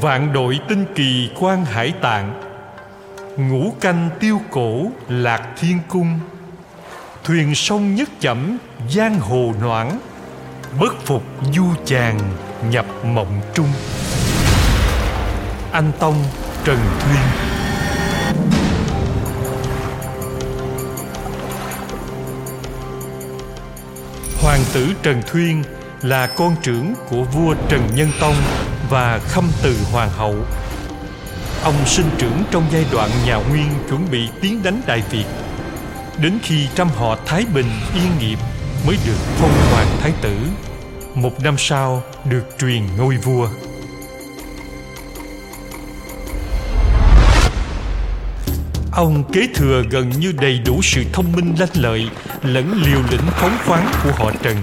vạn đội tinh kỳ quan hải tạng, ngũ canh tiêu cổ lạc thiên cung. Thuyền sông nhất chẩm, giang hồ noãn, bất phục du chàng nhập mộng trung. Anh tông, trần thuyên. Hoàng tử trần thuyên là con trưởng của vua trần nhân tông và khâm từ hoàng hậu. Ông sinh trưởng trong giai đoạn nhà nguyên chuẩn bị tiến đánh đại việt. Đến khi trăm họ thái bình yên nghiệp mới được phong hoàng thái tử, một năm sau được truyền ngôi vua. Ông kế thừa gần như đầy đủ sự thông minh lanh lợi lẫn liều lĩnh phóng khoáng của họ trần.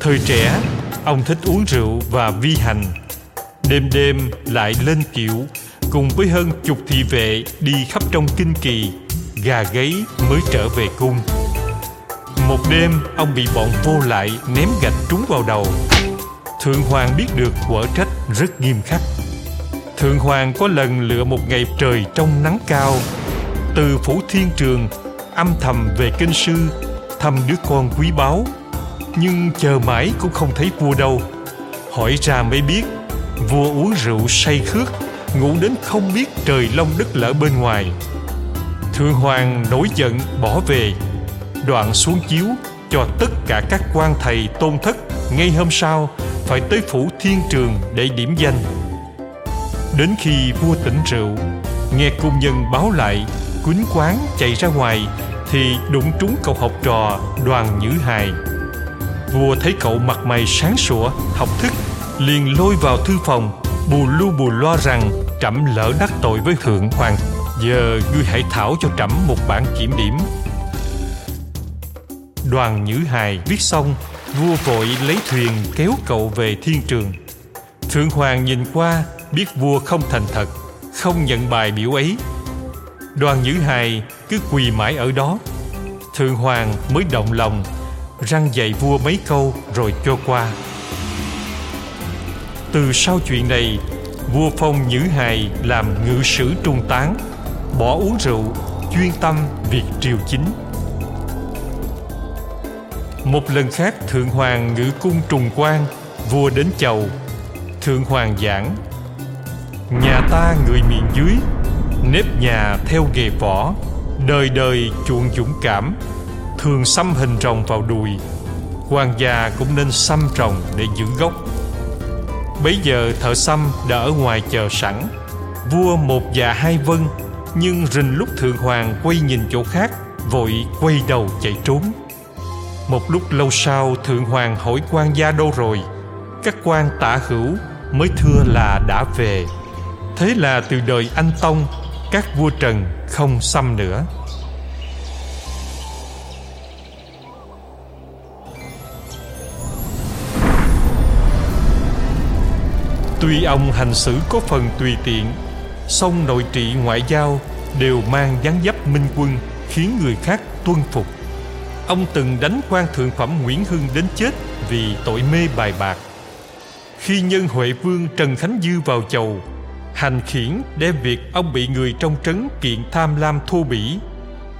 Thời trẻ, ông thích uống rượu và vi hành đêm đêm lại lên kiệu cùng với hơn chục thị vệ đi khắp trong kinh kỳ, gà gáy mới trở về cung. Một đêm, ông bị bọn vô lại ném gạch trúng vào đầu. Thượng hoàng biết được quở trách rất nghiêm khắc. Thượng hoàng có lần lựa một ngày trời trong nắng cao, từ phủ thiên trường, âm thầm về kinh sư, thăm đứa con quý báu. Nhưng chờ mãi cũng không thấy vua đâu. Hỏi ra mới biết vua uống rượu say khước, ngủ đến không biết trời long đất lở bên ngoài. Thượng hoàng nổi giận, bỏ về. Đoạn xuống chiếu, cho tất cả các quan thầy tôn thất, ngay hôm sau, phải tới phủ thiên trường để điểm danh. Đến khi vua tỉnh rượu, nghe cung nhân báo lại, quýnh quán chạy ra ngoài, thì đụng trúng cậu học trò đoàn nhữ hài. Vua thấy cậu mặt mày sáng sủa học thức liền lôi vào thư phòng. Bù lu bù loa rằng, trẫm lỡ đắc tội với thượng hoàng, giờ ngươi hãy thảo cho trẫm một bản kiểm điểm. Đoàn nhữ hài viết xong, vua vội lấy thuyền kéo cậu về thiên trường. Thượng hoàng nhìn qua, biết vua không thành thật, không nhận bài biểu ấy. Đoàn nhữ hài cứ quỳ mãi ở đó. Thượng hoàng mới động lòng, răng dạy vua mấy câu rồi cho qua từ sau chuyện này, vua phong nhữ hài làm ngự sử trung tán, bỏ uống rượu, chuyên tâm việc triều chính. Một lần khác, thượng hoàng ngự cung trùng quan vua đến chầu. Thượng hoàng giảng, nhà ta người miền dưới, nếp nhà theo nghề võ, đời đời chuộng dũng cảm, thường xăm hình rồng vào đùi. Hoàng gia cũng nên xăm rồng để giữ gốc bấy giờ thợ xăm đã ở ngoài chờ sẵn. Vua một và hai vân, nhưng rình lúc thượng hoàng quay nhìn chỗ khác, vội quay đầu chạy trốn. Một lúc lâu sau, thượng hoàng hỏi quan gia đâu rồi? Các quan tả hữu, mới thưa là đã về. Thế là từ đời anh tông, các vua trần không xăm nữa. Tuy ông hành xử có phần tùy tiện, song nội trị ngoại giao đều mang dáng dấp minh quân, khiến người khác tuân phục. Ông từng đánh quan thượng phẩm nguyễn hưng đến chết vì tội mê bài bạc. Khi nhân huệ vương trần khánh dư vào chầu, hành khiển đem việc ông bị người trong trấn kiện tham lam thô bỉ.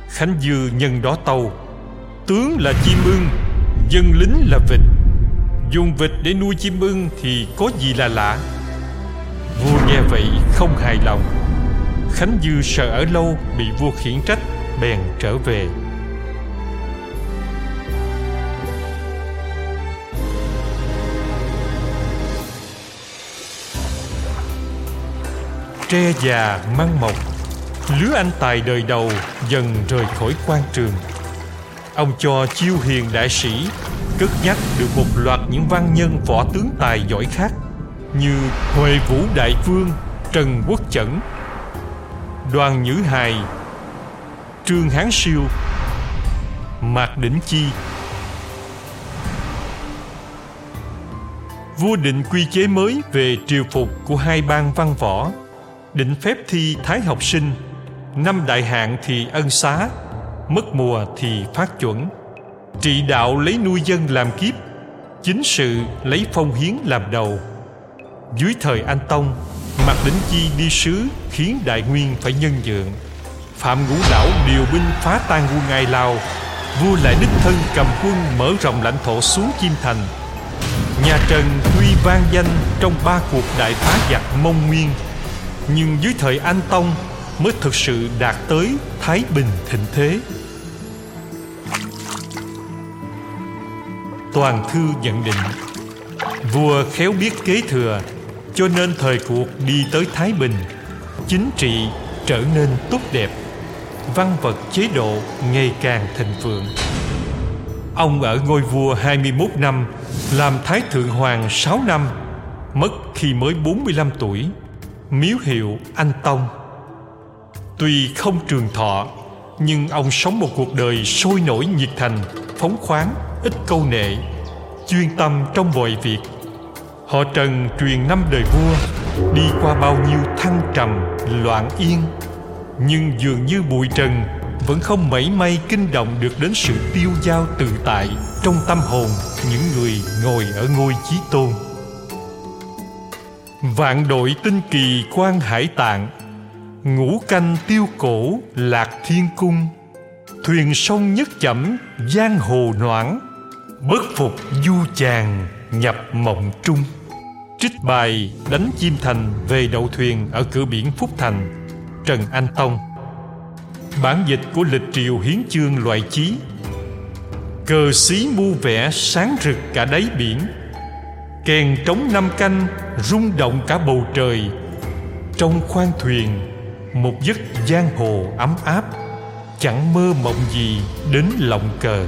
Khánh dư nhân đó tâu, tướng là chim ưng, dân lính là vịt. Dùng vịt để nuôi chim ưng thì có gì là lạ? Vậy không hài lòng. Khánh dư sợ ở lâu bị vua khiển trách, bèn trở về. Tre già măng mọc, lứa anh tài đời đầu dần rời khỏi quan trường. Ông cho chiêu hiền đại sĩ, cất nhắc được một loạt những văn nhân võ tướng tài giỏi khác như huệ vũ đại vương, trần quốc chẩn, đoàn nhữ hài, trương hán siêu, mạc đỉnh chi. Vua định quy chế mới về triều phục của hai bang văn võ, định phép thi thái học sinh, năm đại hạn thì ân xá, mất mùa thì phát chuẩn. Trị đạo lấy nuôi dân làm kiếp, chính sự lấy phong hiến làm đầu dưới thời anh tông, Mạc Đỉnh Chi đi sứ khiến Đại Nguyên phải nhân nhượng. Phạm Ngũ Lão điều binh phá tan quân Ai Lao Vua lại đích thân cầm quân mở rộng lãnh thổ xuống Kim Thành. Nhà Trần tuy vang danh trong ba cuộc đại phá giặc Mông Nguyên, Nhưng dưới thời Anh Tông mới thực sự đạt tới Thái Bình thịnh thế. Toàn thư nhận định, Vua khéo biết kế thừa cho nên thời cuộc đi tới Thái Bình Chính trị trở nên tốt đẹp Văn vật chế độ ngày càng thịnh vượng. Ông ở ngôi vua 21 năm Làm Thái Thượng Hoàng 6 năm Mất khi mới 45 tuổi Miếu hiệu Anh Tông. Tuy không trường thọ Nhưng ông sống một cuộc đời sôi nổi nhiệt thành Phóng khoáng, ít câu nệ Chuyên tâm trong mọi việc. Họ Trần truyền năm đời vua Đi qua bao nhiêu thăng trầm, loạn yên. Nhưng dường như bụi trần Vẫn không mảy may kinh động được đến sự tiêu dao tự tại Trong tâm hồn những người ngồi ở ngôi chí tôn. Vạn đội tinh kỳ quan hải tạng Ngũ canh tiêu cổ lạc thiên cung. Thuyền sông nhất chậm giang hồ noãn Bất phục du chàng nhập mộng trung. Trích bài đánh chim thành về đậu thuyền ở cửa biển Phúc Thành, Trần Anh Tông. Bản dịch của lịch triều hiến chương loại chí. Cờ xí mu vẽ sáng rực cả đáy biển. Kèn trống năm canh rung động cả bầu trời. Trong khoang thuyền, một giấc giang hồ ấm áp. Chẳng mơ mộng gì đến lòng cờ.